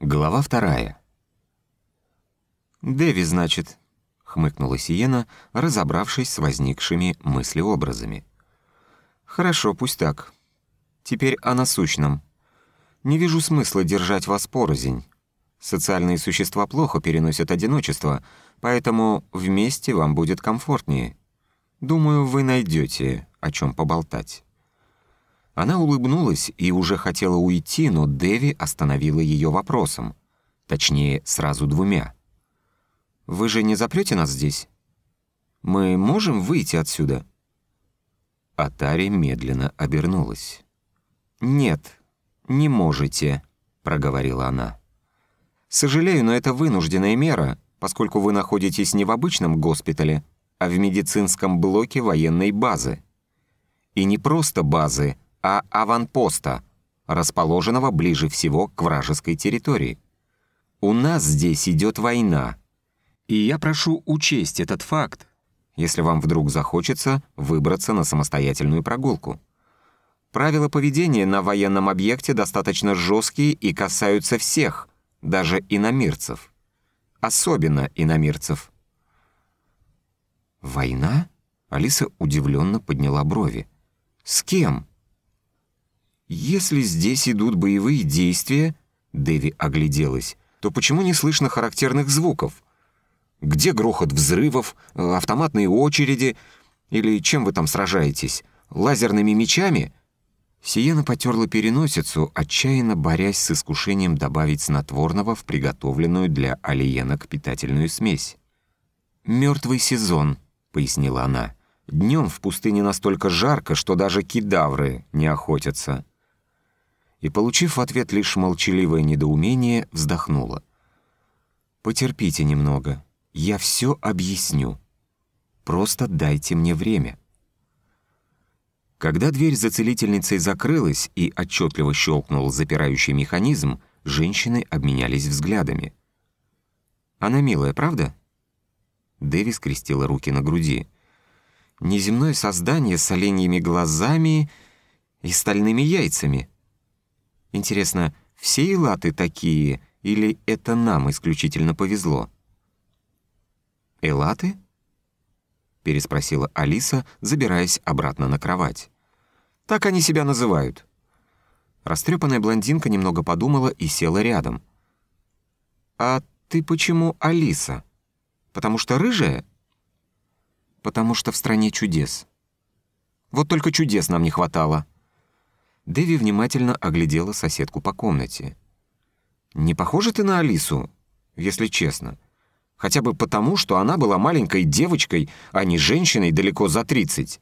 Глава вторая. «Дэви, значит», — хмыкнула Сиена, разобравшись с возникшими мыслеобразами. «Хорошо, пусть так. Теперь о насущном. Не вижу смысла держать вас порознь. Социальные существа плохо переносят одиночество, поэтому вместе вам будет комфортнее. Думаю, вы найдете о чем поболтать». Она улыбнулась и уже хотела уйти, но Дэви остановила ее вопросом. Точнее, сразу двумя. «Вы же не запрете нас здесь? Мы можем выйти отсюда?» Атари медленно обернулась. «Нет, не можете», — проговорила она. «Сожалею, но это вынужденная мера, поскольку вы находитесь не в обычном госпитале, а в медицинском блоке военной базы. И не просто базы, а аванпоста, расположенного ближе всего к вражеской территории. У нас здесь идет война, и я прошу учесть этот факт, если вам вдруг захочется выбраться на самостоятельную прогулку. Правила поведения на военном объекте достаточно жесткие и касаются всех, даже иномирцев. Особенно иномирцев. «Война?» Алиса удивленно подняла брови. «С кем?» «Если здесь идут боевые действия», — Дэви огляделась, «то почему не слышно характерных звуков? Где грохот взрывов, автоматные очереди? Или чем вы там сражаетесь? Лазерными мечами?» Сиена потерла переносицу, отчаянно борясь с искушением добавить снотворного в приготовленную для алиенок питательную смесь. «Мертвый сезон», — пояснила она. «Днем в пустыне настолько жарко, что даже кидавры не охотятся» и, получив в ответ лишь молчаливое недоумение, вздохнула. «Потерпите немного, я все объясню. Просто дайте мне время». Когда дверь за целительницей закрылась и отчетливо щелкнул запирающий механизм, женщины обменялись взглядами. «Она милая, правда?» Дэви скрестила руки на груди. «Неземное создание с оленьими глазами и стальными яйцами». Интересно, все элаты такие, или это нам исключительно повезло? «Элаты?» — переспросила Алиса, забираясь обратно на кровать. «Так они себя называют». Растрепанная блондинка немного подумала и села рядом. «А ты почему Алиса? Потому что рыжая?» «Потому что в стране чудес». «Вот только чудес нам не хватало». Дэви внимательно оглядела соседку по комнате. «Не похожа ты на Алису, если честно. Хотя бы потому, что она была маленькой девочкой, а не женщиной далеко за 30.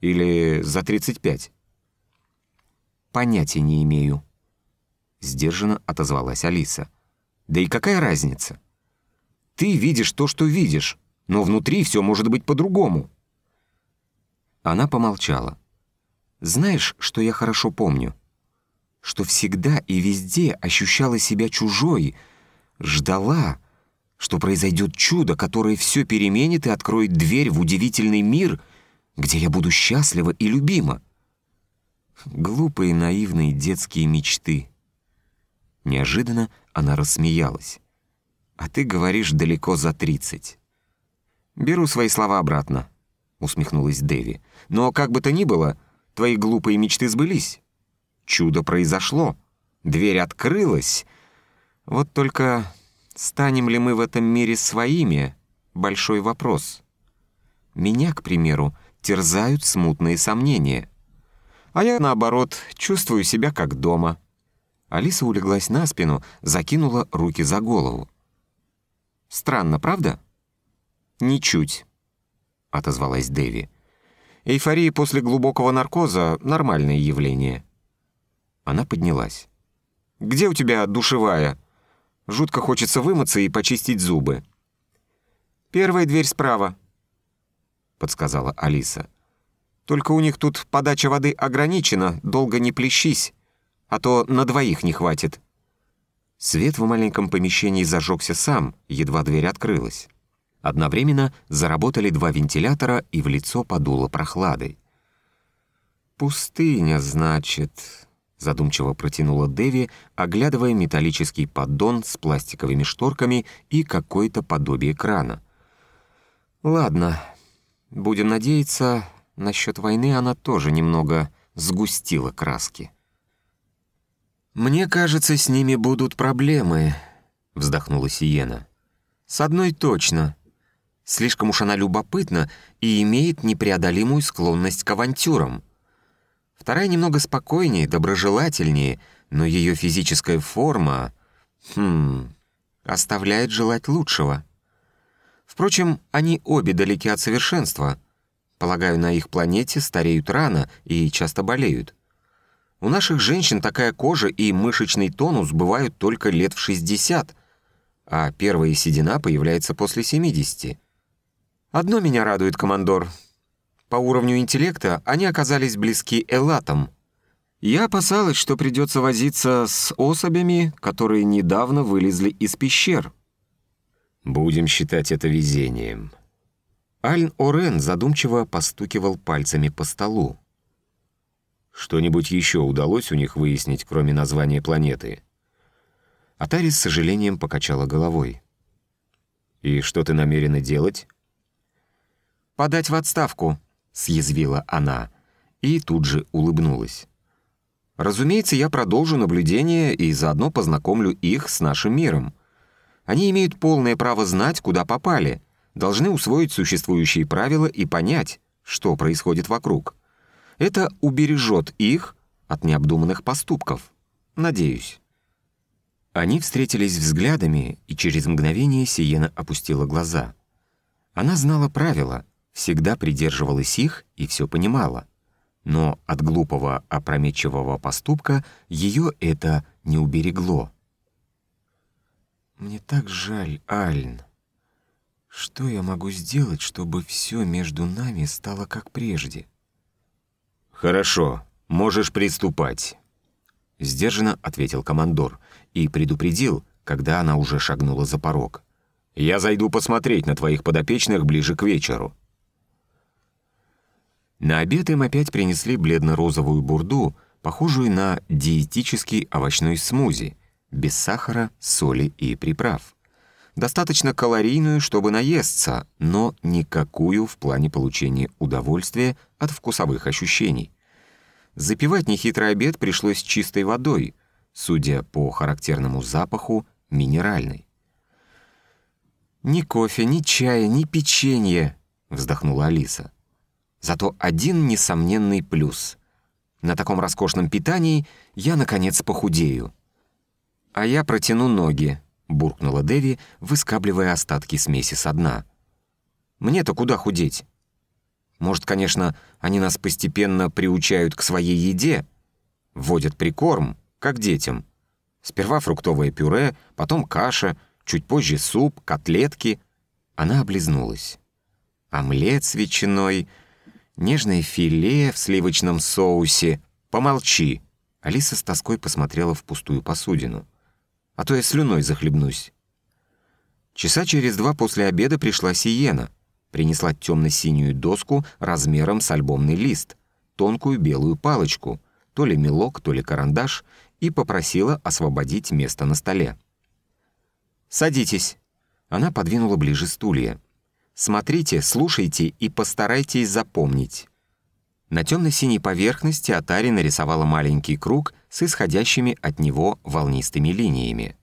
Или за 35. «Понятия не имею», — сдержанно отозвалась Алиса. «Да и какая разница? Ты видишь то, что видишь, но внутри все может быть по-другому». Она помолчала. Знаешь, что я хорошо помню? Что всегда и везде ощущала себя чужой, ждала, что произойдет чудо, которое все переменит и откроет дверь в удивительный мир, где я буду счастлива и любима. Глупые наивные детские мечты. Неожиданно она рассмеялась. «А ты говоришь далеко за тридцать». «Беру свои слова обратно», — усмехнулась Дэви. «Но как бы то ни было...» Твои глупые мечты сбылись. Чудо произошло. Дверь открылась. Вот только станем ли мы в этом мире своими — большой вопрос. Меня, к примеру, терзают смутные сомнения. А я, наоборот, чувствую себя как дома. Алиса улеглась на спину, закинула руки за голову. «Странно, правда?» «Ничуть», — отозвалась Дэви. Эйфория после глубокого наркоза — нормальное явление». Она поднялась. «Где у тебя душевая? Жутко хочется вымыться и почистить зубы». «Первая дверь справа», — подсказала Алиса. «Только у них тут подача воды ограничена, долго не плещись, а то на двоих не хватит». Свет в маленьком помещении зажегся сам, едва дверь открылась. Одновременно заработали два вентилятора, и в лицо подуло прохладой. «Пустыня, значит», — задумчиво протянула Деви, оглядывая металлический поддон с пластиковыми шторками и какое-то подобие крана. «Ладно, будем надеяться, насчет войны она тоже немного сгустила краски». «Мне кажется, с ними будут проблемы», — вздохнула Сиена. «С одной точно. Слишком уж она любопытна и имеет непреодолимую склонность к авантюрам». Вторая немного спокойнее, доброжелательнее, но ее физическая форма... Хм... оставляет желать лучшего. Впрочем, они обе далеки от совершенства. Полагаю, на их планете стареют рано и часто болеют. У наших женщин такая кожа и мышечный тонус бывают только лет в 60, а первая седина появляется после 70. Одно меня радует, командор — по уровню интеллекта они оказались близки элатам. Я опасалась, что придется возиться с особями, которые недавно вылезли из пещер. Будем считать это везением. Альн Орен задумчиво постукивал пальцами по столу. Что-нибудь еще удалось у них выяснить, кроме названия планеты? Атари с сожалением покачала головой. «И что ты намерена делать?» «Подать в отставку», — съязвила она и тут же улыбнулась. «Разумеется, я продолжу наблюдение и заодно познакомлю их с нашим миром. Они имеют полное право знать, куда попали, должны усвоить существующие правила и понять, что происходит вокруг. Это убережет их от необдуманных поступков. Надеюсь». Они встретились взглядами, и через мгновение Сиена опустила глаза. Она знала правила — всегда придерживалась их и все понимала. Но от глупого опрометчивого поступка ее это не уберегло. «Мне так жаль, Альн. Что я могу сделать, чтобы все между нами стало как прежде?» «Хорошо, можешь приступать», — сдержанно ответил командор и предупредил, когда она уже шагнула за порог. «Я зайду посмотреть на твоих подопечных ближе к вечеру». На обед им опять принесли бледно-розовую бурду, похожую на диетический овощной смузи, без сахара, соли и приправ. Достаточно калорийную, чтобы наесться, но никакую в плане получения удовольствия от вкусовых ощущений. Запивать нехитрый обед пришлось чистой водой, судя по характерному запаху, минеральной. «Ни кофе, ни чая, ни печенья», — вздохнула Алиса. Зато один несомненный плюс. На таком роскошном питании я, наконец, похудею. «А я протяну ноги», — буркнула Деви, выскабливая остатки смеси со дна. «Мне-то куда худеть? Может, конечно, они нас постепенно приучают к своей еде, вводят прикорм, как детям. Сперва фруктовое пюре, потом каша, чуть позже суп, котлетки». Она облизнулась. Омлет с ветчиной — Нежное филе в сливочном соусе. Помолчи. Алиса с тоской посмотрела в пустую посудину. А то я слюной захлебнусь. Часа через два после обеда пришла Сиена. Принесла темно-синюю доску размером с альбомный лист, тонкую белую палочку, то ли мелок, то ли карандаш, и попросила освободить место на столе. «Садитесь». Она подвинула ближе стулья. Смотрите, слушайте и постарайтесь запомнить. На темно-синей поверхности Атари нарисовала маленький круг с исходящими от него волнистыми линиями.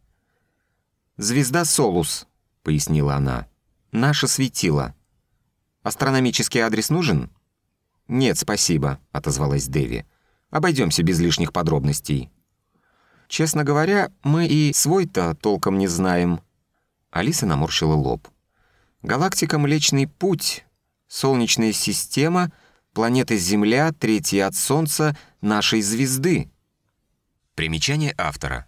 «Звезда Солус», — пояснила она, — «наше светило. Астрономический адрес нужен?» «Нет, спасибо», — отозвалась Дэви. «Обойдемся без лишних подробностей». «Честно говоря, мы и свой-то толком не знаем». Алиса наморщила лоб. Галактика Млечный Путь, Солнечная система, планета Земля, третья от Солнца, нашей звезды. Примечание автора.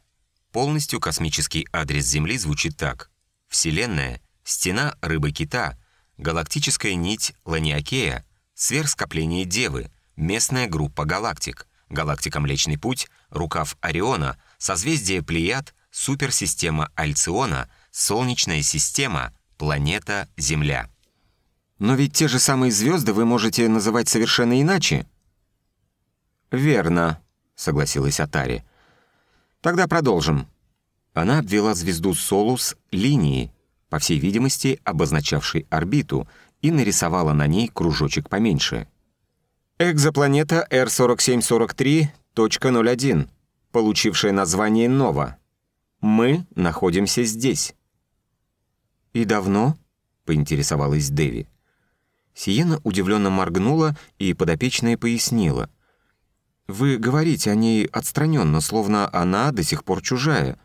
Полностью космический адрес Земли звучит так. Вселенная, стена рыбы-кита, галактическая нить Ланиакея, сверхскопление Девы, местная группа галактик, галактика Млечный Путь, рукав Ориона, созвездие Плеяд, суперсистема Альциона, Солнечная система — планета Земля. Но ведь те же самые звезды вы можете называть совершенно иначе. Верно, согласилась Атари. «Тогда продолжим». Она обвела звезду Солус линией, по всей видимости, обозначавшей орбиту, и нарисовала на ней кружочек поменьше. Экзопланета R4743.01, получившая название Нова. Мы находимся здесь. «И давно?» — поинтересовалась Дэви. Сиена удивленно моргнула и подопечная пояснила. «Вы говорите о ней отстраненно, словно она до сих пор чужая.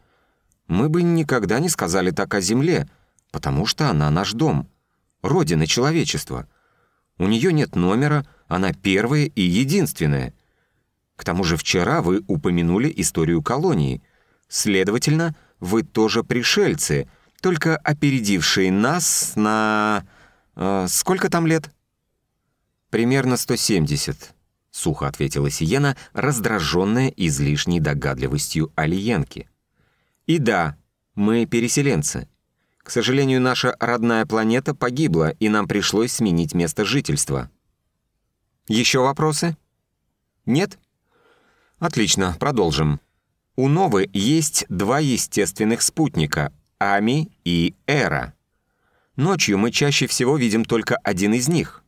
Мы бы никогда не сказали так о Земле, потому что она наш дом, родина человечества. У нее нет номера, она первая и единственная. К тому же вчера вы упомянули историю колонии. Следовательно, вы тоже пришельцы, только опередившие нас на... Э, сколько там лет? Примерно 170, сухо ответила Сиена, раздраженная излишней догадливостью Алиенки. И да, мы переселенцы. К сожалению, наша родная планета погибла, и нам пришлось сменить место жительства. Еще вопросы? Нет? Отлично, продолжим. У Новы есть два естественных спутника — Ами и Эра. Ночью мы чаще всего видим только один из них.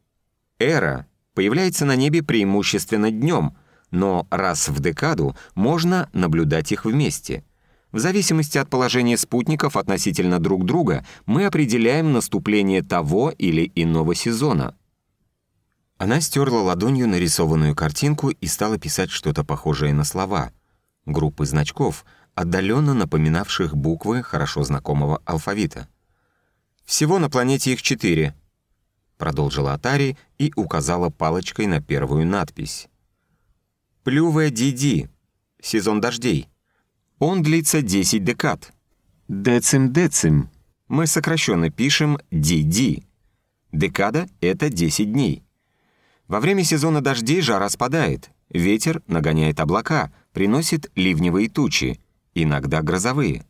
Эра появляется на небе преимущественно днем, но раз в декаду можно наблюдать их вместе. В зависимости от положения спутников относительно друг друга мы определяем наступление того или иного сезона — она стерла ладонью нарисованную картинку и стала писать что-то похожее на слова. Группы значков, отдаленно напоминавших буквы хорошо знакомого алфавита. «Всего на планете их четыре», — продолжила Атари и указала палочкой на первую надпись. «Плювая Диди. Сезон дождей. Он длится 10 декад. Децим-децим. Мы сокращенно пишем Диди. Декада — это 10 дней. Во время сезона дождей жара спадает, ветер нагоняет облака, приносит ливневые тучи, иногда грозовые.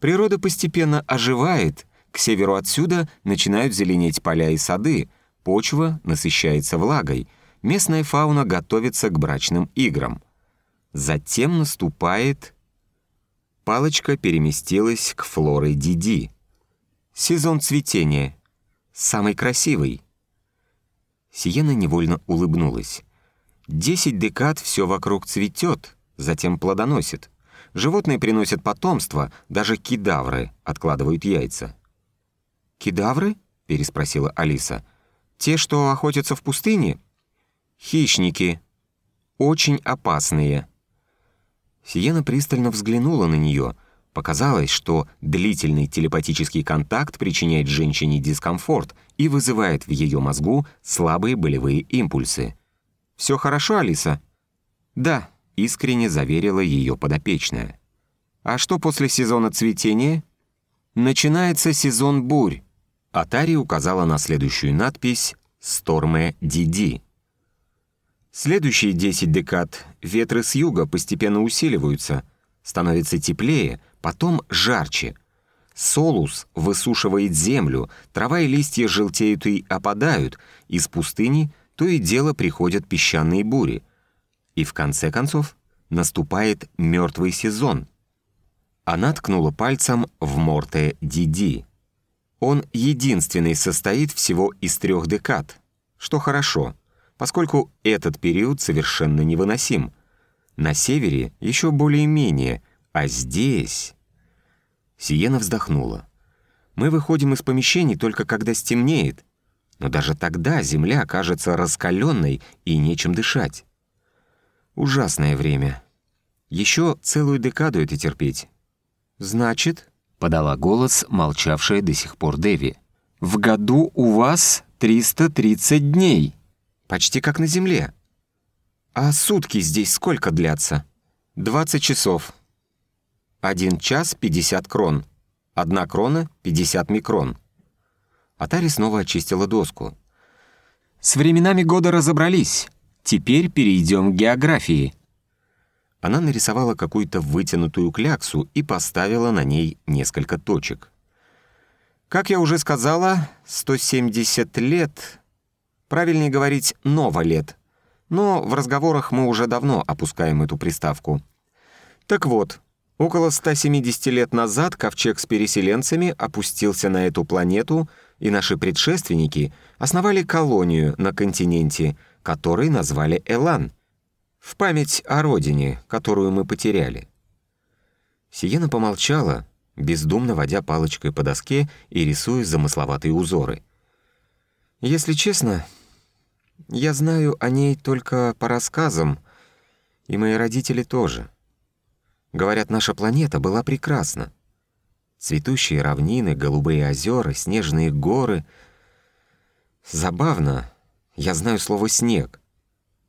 Природа постепенно оживает, к северу отсюда начинают зеленеть поля и сады, почва насыщается влагой, местная фауна готовится к брачным играм. Затем наступает... Палочка переместилась к флоре Диди. Сезон цветения. Самый красивый — Сиена невольно улыбнулась. «Десять декад все вокруг цветет, затем плодоносит. Животные приносят потомство, даже кедавры откладывают яйца». «Кедавры?» — переспросила Алиса. «Те, что охотятся в пустыне?» «Хищники. Очень опасные». Сиена пристально взглянула на нее — Показалось, что длительный телепатический контакт причиняет женщине дискомфорт и вызывает в ее мозгу слабые болевые импульсы. «Все хорошо, Алиса?» «Да», — искренне заверила ее подопечная. «А что после сезона цветения?» «Начинается сезон бурь», — Атари указала на следующую надпись «Сторме Диди». Следующие 10 декад ветры с юга постепенно усиливаются, становится теплее — потом жарче. Солус высушивает землю, трава и листья желтеют и опадают, из пустыни то и дело приходят песчаные бури. И в конце концов наступает мертвый сезон. Она ткнула пальцем в Морте Диди. Он единственный состоит всего из трех декад, что хорошо, поскольку этот период совершенно невыносим. На севере еще более-менее, а здесь... Сиена вздохнула. «Мы выходим из помещений только когда стемнеет, но даже тогда земля кажется раскаленной и нечем дышать. Ужасное время. Еще целую декаду это терпеть». «Значит», — подала голос, молчавшая до сих пор Деви, «в году у вас 330 дней, почти как на Земле. А сутки здесь сколько длятся?» «20 часов», один час 50 крон. Одна крона — 50 микрон. Атари снова очистила доску. «С временами года разобрались. Теперь перейдем к географии». Она нарисовала какую-то вытянутую кляксу и поставила на ней несколько точек. Как я уже сказала, 170 лет, правильнее говорить, ново лет, Но в разговорах мы уже давно опускаем эту приставку. Так вот, около 170 лет назад ковчег с переселенцами опустился на эту планету, и наши предшественники основали колонию на континенте, который назвали Элан, в память о родине, которую мы потеряли. Сиена помолчала, бездумно водя палочкой по доске и рисуя замысловатые узоры. «Если честно, я знаю о ней только по рассказам, и мои родители тоже. Говорят, наша планета была прекрасна. Цветущие равнины, голубые озера, снежные горы. Забавно, я знаю слово «снег»,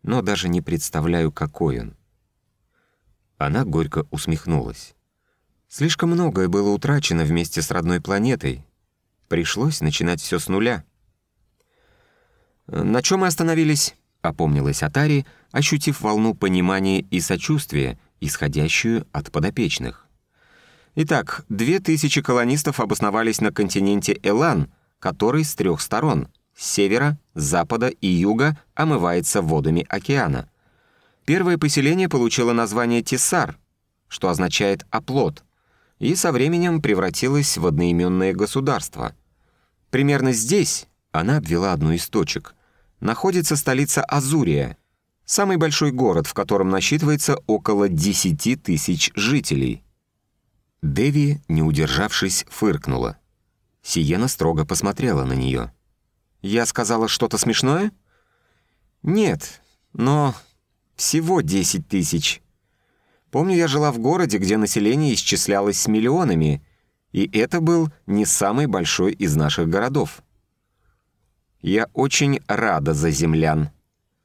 но даже не представляю, какой он. Она горько усмехнулась. Слишком многое было утрачено вместе с родной планетой. Пришлось начинать все с нуля. «На чем мы остановились?» — опомнилась Атари, ощутив волну понимания и сочувствия, исходящую от подопечных. Итак, две тысячи колонистов обосновались на континенте Элан, который с трех сторон — севера, запада и юга омывается водами океана. Первое поселение получило название Тесар, что означает «оплот», и со временем превратилось в одноименное государство. Примерно здесь она обвела одну из точек. Находится столица Азурия, самый большой город, в котором насчитывается около 10 тысяч жителей. Деви, не удержавшись, фыркнула. Сиена строго посмотрела на нее. «Я сказала что-то смешное?» «Нет, но всего 10 тысяч. Помню, я жила в городе, где население исчислялось миллионами, и это был не самый большой из наших городов. Я очень рада за землян»,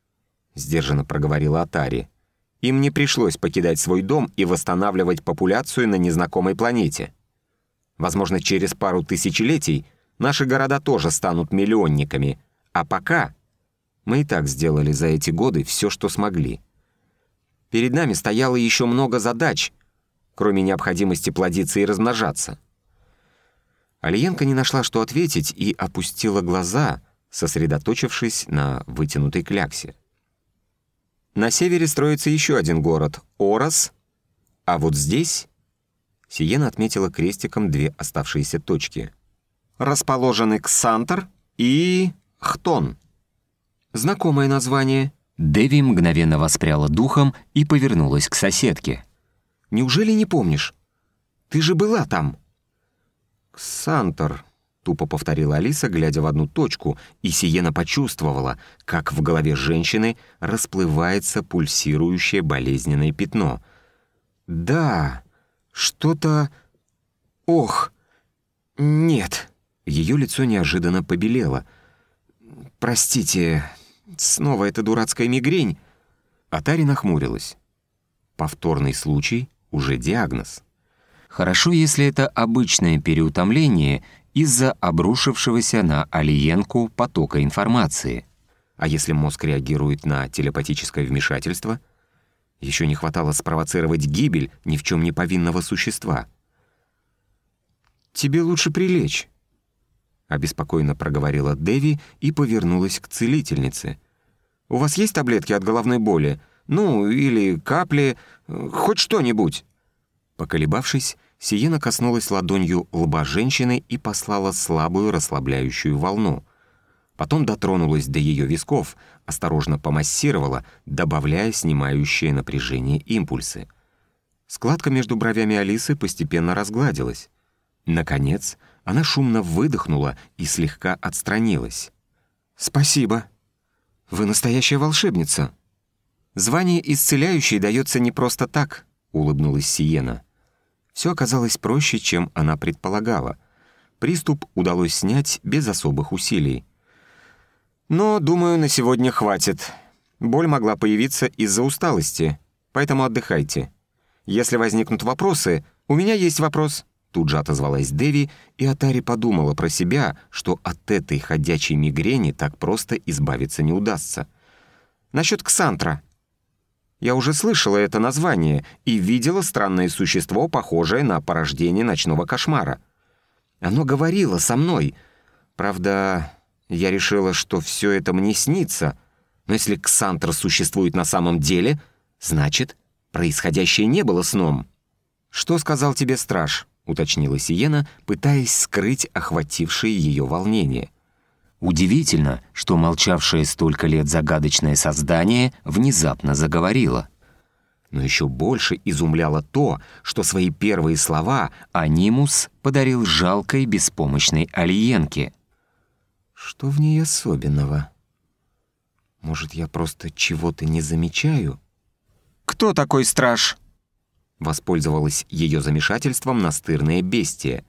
— сдержанно проговорила Атари. «Им не пришлось покидать свой дом и восстанавливать популяцию на незнакомой планете. Возможно, через пару тысячелетий наши города тоже станут миллионниками, а пока мы и так сделали за эти годы все, что смогли». Перед нами стояло еще много задач, кроме необходимости плодиться и размножаться. Алиенко не нашла, что ответить, и опустила глаза, сосредоточившись на вытянутой кляксе. На севере строится еще один город — Орос, а вот здесь... Сиена отметила крестиком две оставшиеся точки. Расположены Ксантер и Хтон. Знакомое название — Дэви мгновенно воспряла духом и повернулась к соседке. «Неужели не помнишь? Ты же была там!» «Ксантор», — тупо повторила Алиса, глядя в одну точку, и Сиена почувствовала, как в голове женщины расплывается пульсирующее болезненное пятно. «Да, что-то... Ох, нет!» Ее лицо неожиданно побелело. «Простите, Снова эта дурацкая мигрень. Атари нахмурилась. Повторный случай — уже диагноз. Хорошо, если это обычное переутомление из-за обрушившегося на Алиенку потока информации. А если мозг реагирует на телепатическое вмешательство? Еще не хватало спровоцировать гибель ни в чем не повинного существа. «Тебе лучше прилечь», — обеспокоенно проговорила Деви и повернулась к целительнице. «У вас есть таблетки от головной боли? Ну, или капли, хоть что-нибудь?» Поколебавшись, Сиена коснулась ладонью лба женщины и послала слабую расслабляющую волну. Потом дотронулась до ее висков, осторожно помассировала, добавляя снимающее напряжение импульсы. Складка между бровями Алисы постепенно разгладилась. Наконец, она шумно выдохнула и слегка отстранилась. «Спасибо. Вы настоящая волшебница». «Звание исцеляющей дается не просто так», — улыбнулась Сиена. Все оказалось проще, чем она предполагала. Приступ удалось снять без особых усилий. «Но, думаю, на сегодня хватит. Боль могла появиться из-за усталости, поэтому отдыхайте. Если возникнут вопросы, у меня есть вопрос». Тут же отозвалась Деви, и Атари подумала про себя, что от этой ходячей мигрени так просто избавиться не удастся. «Насчет Ксантра. Я уже слышала это название и видела странное существо, похожее на порождение ночного кошмара. Оно говорило со мной. Правда, я решила, что все это мне снится, Но если Ксантр существует на самом деле, значит, происходящее не было сном. «Что сказал тебе страж?» — уточнила Сиена, пытаясь скрыть охватившее ее волнение. Удивительно, что молчавшее столько лет загадочное создание внезапно заговорило. Но еще больше изумляло то, что свои первые слова Анимус подарил жалкой беспомощной Алиенке. «Что в ней особенного? Может, я просто чего-то не замечаю?» «Кто такой страж?» Воспользовалась ее замешательством настырное бестие.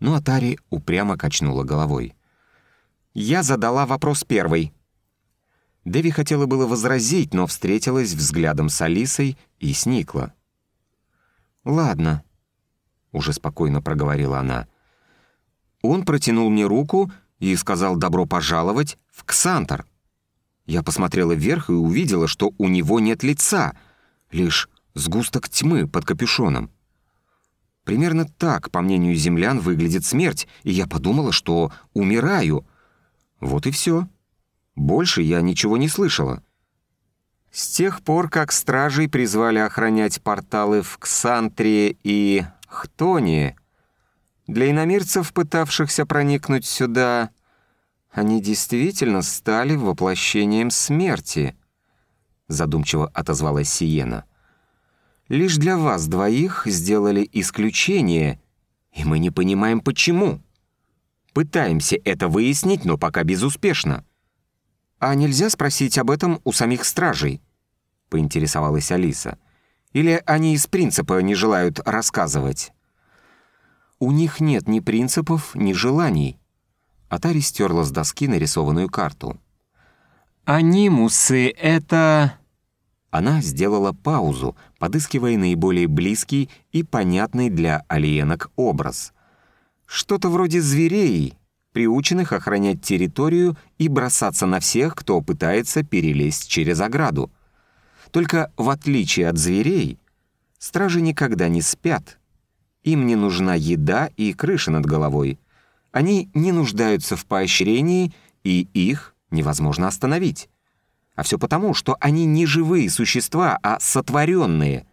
Но Атари упрямо качнула головой. Я задала вопрос первой. Дэви хотела было возразить, но встретилась взглядом с Алисой и сникла. «Ладно», — уже спокойно проговорила она. Он протянул мне руку и сказал «добро пожаловать» в Ксантор. Я посмотрела вверх и увидела, что у него нет лица, лишь сгусток тьмы под капюшоном. Примерно так, по мнению землян, выглядит смерть, и я подумала, что умираю — вот и все. Больше я ничего не слышала. С тех пор, как стражей призвали охранять порталы в Ксантрии и Хтонии, для иномирцев, пытавшихся проникнуть сюда, они действительно стали воплощением смерти, задумчиво отозвалась Сиена. Лишь для вас двоих сделали исключение, и мы не понимаем, почему. Пытаемся это выяснить, но пока безуспешно. А нельзя спросить об этом у самих стражей? Поинтересовалась Алиса. Или они из принципа не желают рассказывать? У них нет ни принципов, ни желаний. Атари стерла с доски нарисованную карту. «Анимусы — это...» Она сделала паузу, подыскивая наиболее близкий и понятный для алиенок образ — что-то вроде зверей, приученных охранять территорию и бросаться на всех, кто пытается перелезть через ограду. Только в отличие от зверей, стражи никогда не спят. Им не нужна еда и крыша над головой. Они не нуждаются в поощрении, и их невозможно остановить. А все потому, что они не живые существа, а сотворенные —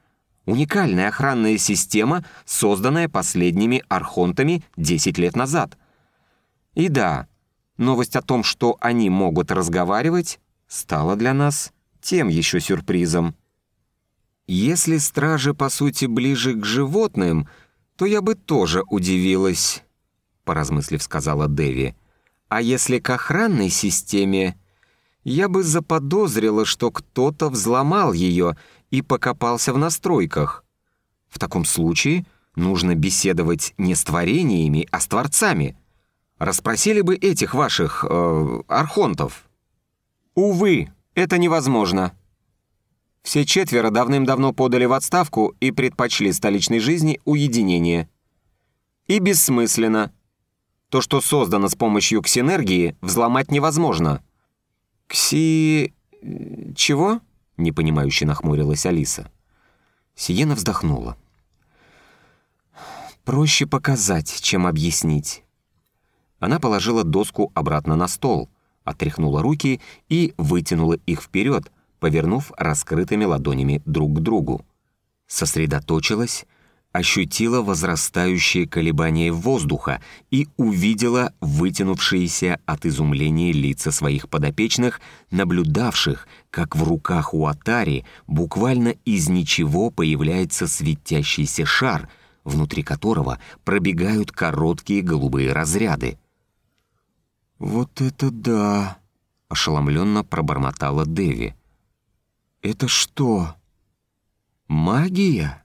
Уникальная охранная система, созданная последними архонтами 10 лет назад. И да, новость о том, что они могут разговаривать, стала для нас тем еще сюрпризом. Если стражи, по сути, ближе к животным, то я бы тоже удивилась, поразмыслив, сказала Дэви. А если к охранной системе, я бы заподозрила, что кто-то взломал ее и покопался в настройках. В таком случае нужно беседовать не с творениями, а с творцами. Расспросили бы этих ваших э, архонтов. Увы, это невозможно. Все четверо давным-давно подали в отставку и предпочли столичной жизни уединение. И бессмысленно. То, что создано с помощью ксинергии, взломать невозможно. Кси... чего? непонимающе нахмурилась Алиса. Сиена вздохнула. «Проще показать, чем объяснить». Она положила доску обратно на стол, отряхнула руки и вытянула их вперед, повернув раскрытыми ладонями друг к другу. Сосредоточилась ощутила возрастающее колебание воздуха и увидела вытянувшиеся от изумления лица своих подопечных, наблюдавших, как в руках у Атари буквально из ничего появляется светящийся шар, внутри которого пробегают короткие голубые разряды. «Вот это да!» — ошеломленно пробормотала Деви. «Это что, магия?»